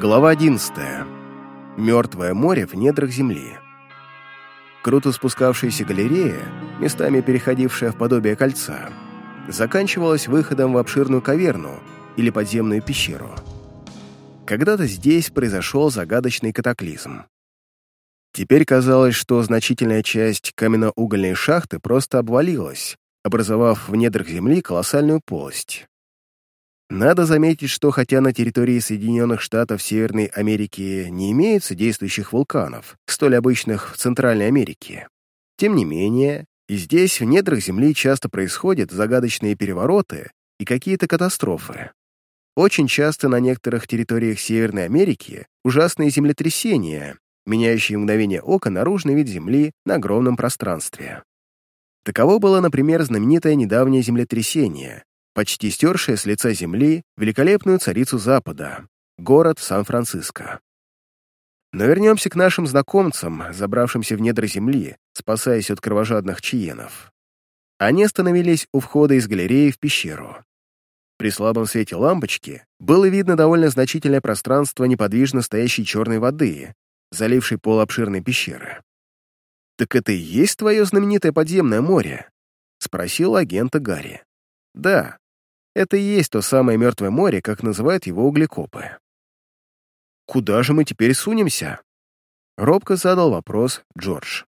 Глава 11. Мертвое море в недрах земли. Круто спускавшаяся галерея, местами переходившая в подобие кольца, заканчивалась выходом в обширную каверну или подземную пещеру. Когда-то здесь произошел загадочный катаклизм. Теперь казалось, что значительная часть каменно-угольной шахты просто обвалилась, образовав в недрах Земли колоссальную полость. Надо заметить, что хотя на территории Соединенных Штатов Северной Америки не имеется действующих вулканов, столь обычных в Центральной Америке, тем не менее, и здесь, в недрах Земли, часто происходят загадочные перевороты и какие-то катастрофы. Очень часто на некоторых территориях Северной Америки ужасные землетрясения, меняющие мгновение ока наружный вид Земли на огромном пространстве. Таково было, например, знаменитое недавнее землетрясение, почти стершее с лица Земли великолепную царицу Запада, город Сан-Франциско. Но вернемся к нашим знакомцам, забравшимся в недра Земли, спасаясь от кровожадных чиенов. Они остановились у входа из галереи в пещеру. При слабом свете лампочки было видно довольно значительное пространство неподвижно стоящей черной воды, залившей пол обширной пещеры. «Так это и есть твое знаменитое подземное море?» — спросил агента Гарри. «Да, это и есть то самое Мертвое море, как называют его углекопы». «Куда же мы теперь сунемся?» Робко задал вопрос Джордж.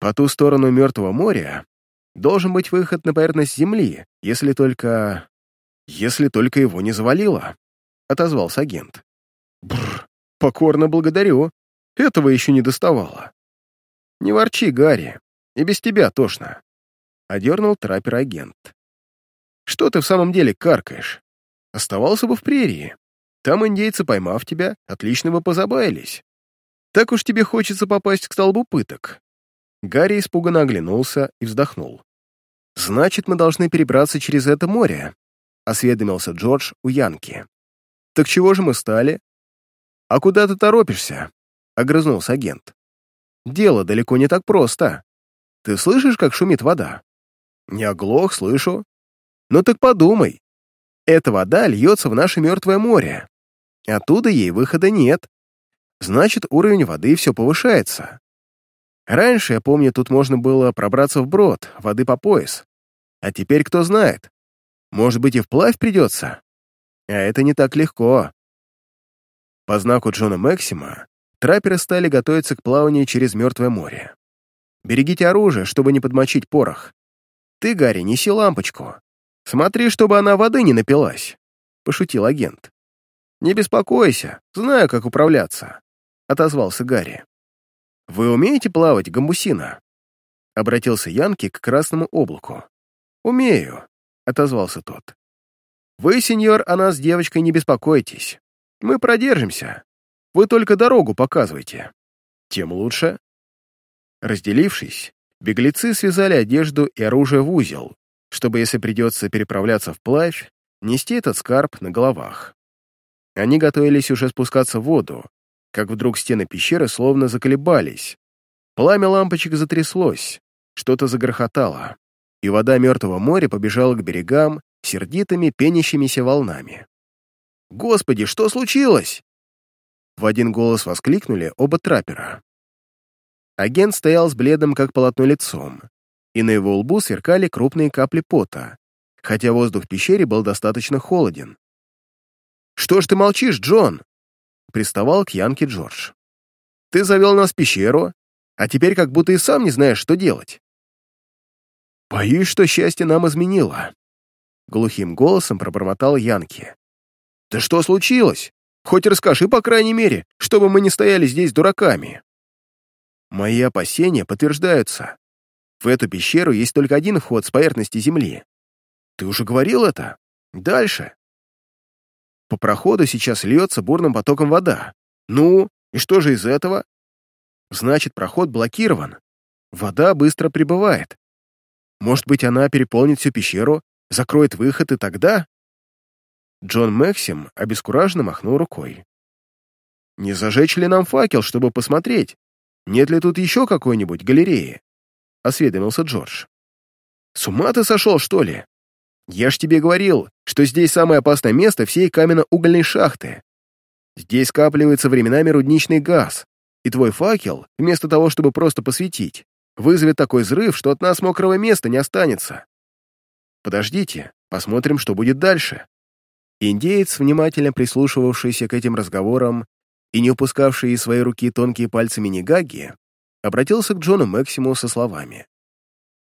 «По ту сторону Мертвого моря должен быть выход на поверхность Земли, если только... если только его не завалило», — отозвался агент. «Бррр, покорно благодарю. Этого еще не доставало». «Не ворчи, Гарри, и без тебя тошно», — одернул траппер-агент. «Что ты в самом деле каркаешь? Оставался бы в прерии. Там индейцы, поймав тебя, отлично бы позабавились. Так уж тебе хочется попасть к столбу пыток». Гарри испуганно оглянулся и вздохнул. «Значит, мы должны перебраться через это море», — осведомился Джордж у Янки. «Так чего же мы стали?» «А куда ты торопишься?» — огрызнулся агент. Дело далеко не так просто. Ты слышишь, как шумит вода? Не оглох, слышу. Ну так подумай. Эта вода льется в наше мертвое море. Оттуда ей выхода нет. Значит, уровень воды все повышается. Раньше, я помню, тут можно было пробраться вброд, воды по пояс. А теперь кто знает. Может быть, и вплавь придется. А это не так легко. По знаку Джона Максима трапперы стали готовиться к плаванию через Мертвое море. «Берегите оружие, чтобы не подмочить порох. Ты, Гарри, неси лампочку. Смотри, чтобы она воды не напилась», — пошутил агент. «Не беспокойся, знаю, как управляться», — отозвался Гарри. «Вы умеете плавать, гамбусина?» — обратился Янки к красному облаку. «Умею», — отозвался тот. «Вы, сеньор, о нас, девочкой, не беспокойтесь. Мы продержимся. Вы только дорогу показывайте. Тем лучше. Разделившись, беглецы связали одежду и оружие в узел, чтобы, если придется переправляться вплавь, нести этот скарб на головах. Они готовились уже спускаться в воду, как вдруг стены пещеры словно заколебались. Пламя лампочек затряслось, что-то загрохотало, и вода Мертвого моря побежала к берегам сердитыми пенящимися волнами. «Господи, что случилось?» В один голос воскликнули оба траппера. Агент стоял с бледным, как полотно, лицом, и на его лбу сверкали крупные капли пота, хотя воздух в пещере был достаточно холоден. «Что ж ты молчишь, Джон?» — приставал к Янке Джордж. «Ты завел нас в пещеру, а теперь как будто и сам не знаешь, что делать». «Боюсь, что счастье нам изменило», — глухим голосом пробормотал Янки. «Да что случилось?» Хоть расскажи, по крайней мере, чтобы мы не стояли здесь дураками. Мои опасения подтверждаются. В эту пещеру есть только один вход с поверхности земли. Ты уже говорил это? Дальше. По проходу сейчас льется бурным потоком вода. Ну, и что же из этого? Значит, проход блокирован. Вода быстро прибывает. Может быть, она переполнит всю пещеру, закроет выход, и тогда... Джон Максим обескураженно махнул рукой. «Не зажечь ли нам факел, чтобы посмотреть, нет ли тут еще какой-нибудь галереи?» — осведомился Джордж. «С ума ты сошел, что ли? Я ж тебе говорил, что здесь самое опасное место всей каменно-угольной шахты. Здесь скапливается временами рудничный газ, и твой факел, вместо того, чтобы просто посветить, вызовет такой взрыв, что от нас мокрого места не останется. Подождите, посмотрим, что будет дальше. Индеец, внимательно прислушивавшийся к этим разговорам и не упускавший из своей руки тонкие пальцы Минигаги, обратился к Джону Максиму со словами.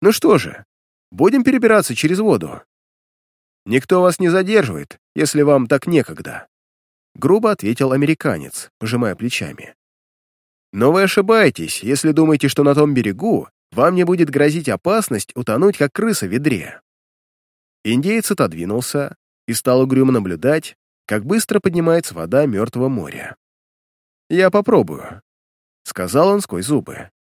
«Ну что же, будем перебираться через воду. Никто вас не задерживает, если вам так некогда», грубо ответил американец, пожимая плечами. «Но вы ошибаетесь, если думаете, что на том берегу вам не будет грозить опасность утонуть, как крыса в ведре». Индеец отодвинулся и стал угрюмо наблюдать, как быстро поднимается вода Мертвого моря. «Я попробую», — сказал он сквозь зубы.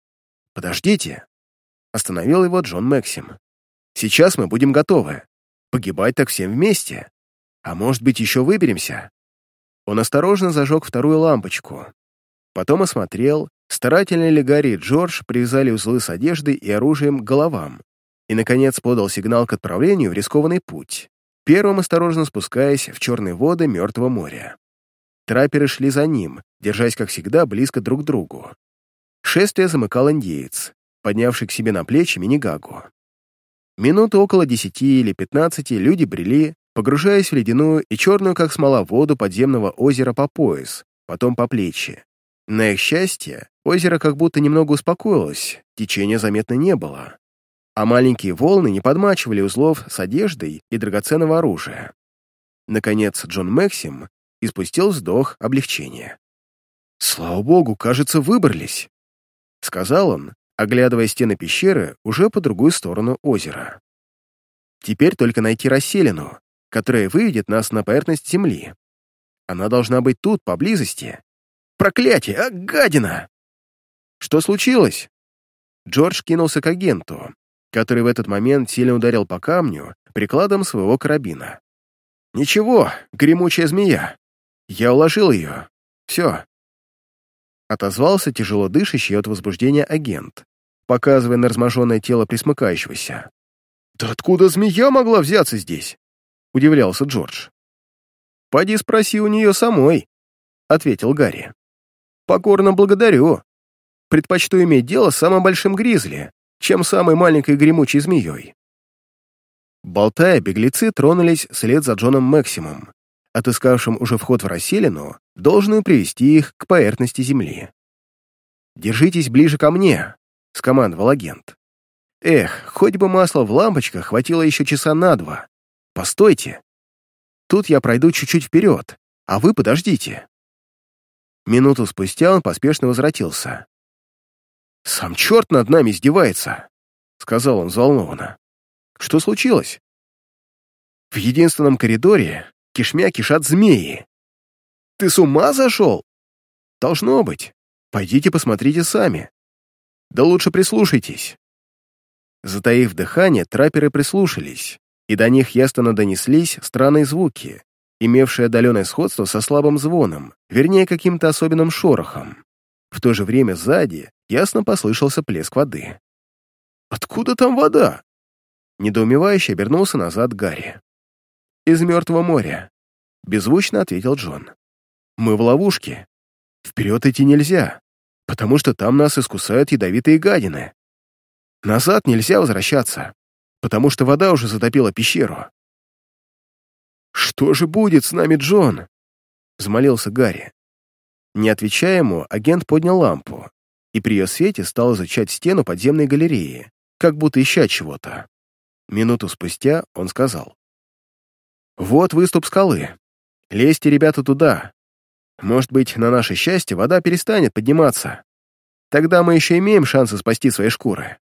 «Подождите», — остановил его Джон Максим. «Сейчас мы будем готовы. Погибать так всем вместе. А может быть, еще выберемся?» Он осторожно зажег вторую лампочку. Потом осмотрел, старательно ли Гарри и Джордж привязали узлы с одеждой и оружием к головам, и, наконец, подал сигнал к отправлению в рискованный путь, первым осторожно спускаясь в черные воды Мертвого моря. Трапперы шли за ним, держась, как всегда, близко друг к другу. Шествие замыкал индеец, поднявший к себе на плечи Минигагу. Минуты около десяти или пятнадцати люди брели, погружаясь в ледяную и черную, как смола, воду подземного озера по пояс, потом по плечи. На их счастье, озеро как будто немного успокоилось, течения заметно не было, а маленькие волны не подмачивали узлов с одеждой и драгоценного оружия. Наконец Джон Максим испустил вздох облегчения. «Слава богу, кажется, выбрались», — сказал он, оглядывая стены пещеры уже по другую сторону озера. «Теперь только найти расселину, которая выведет нас на поверхность земли. Она должна быть тут, поблизости. Проклятие, а гадина!» «Что случилось?» Джордж кинулся к агенту, который в этот момент сильно ударил по камню прикладом своего карабина. «Ничего, гремучая змея. Я уложил ее. Все». Отозвался тяжело дышащий от возбуждения агент, показывая на разможенное тело присмыкающегося. «Да откуда змея могла взяться здесь?» — удивлялся Джордж. «Поди спроси у нее самой», — ответил Гарри. «Покорно благодарю. Предпочту иметь дело с самым большим гризли, чем самой маленькой гремучей змеей». Болтая, беглецы тронулись вслед за Джоном Максимум, отыскавшим уже вход в расселину, должную привести их к поверхности земли. «Держитесь ближе ко мне», — скомандовал агент. «Эх, хоть бы масла в лампочках хватило еще часа на два. Постойте. Тут я пройду чуть-чуть вперед, а вы подождите». Минуту спустя он поспешно возвратился. «Сам черт над нами издевается», — сказал он взволнованно. «Что случилось?» «В единственном коридоре кишмя кишат змеи. Ты с ума зашел? Должно быть. Пойдите посмотрите сами. Да лучше прислушайтесь. Затаив дыхание, трапперы прислушались, и до них ясно донеслись странные звуки, имевшие отдаленное сходство со слабым звоном, вернее, каким-то особенным шорохом. В то же время сзади ясно послышался плеск воды. «Откуда там вода?» Недоумевающе обернулся назад Гарри. «Из Мертвого моря», — беззвучно ответил Джон. «Мы в ловушке. Вперед идти нельзя, потому что там нас искусают ядовитые гадины. Назад нельзя возвращаться, потому что вода уже затопила пещеру». «Что же будет с нами, Джон?» — взмолился Гарри. Не отвечая ему, агент поднял лампу, и при ее свете стал изучать стену подземной галереи, как будто ища чего-то. Минуту спустя он сказал. Вот выступ скалы. Лезьте, ребята, туда. Может быть, на наше счастье вода перестанет подниматься. Тогда мы еще имеем шансы спасти свои шкуры.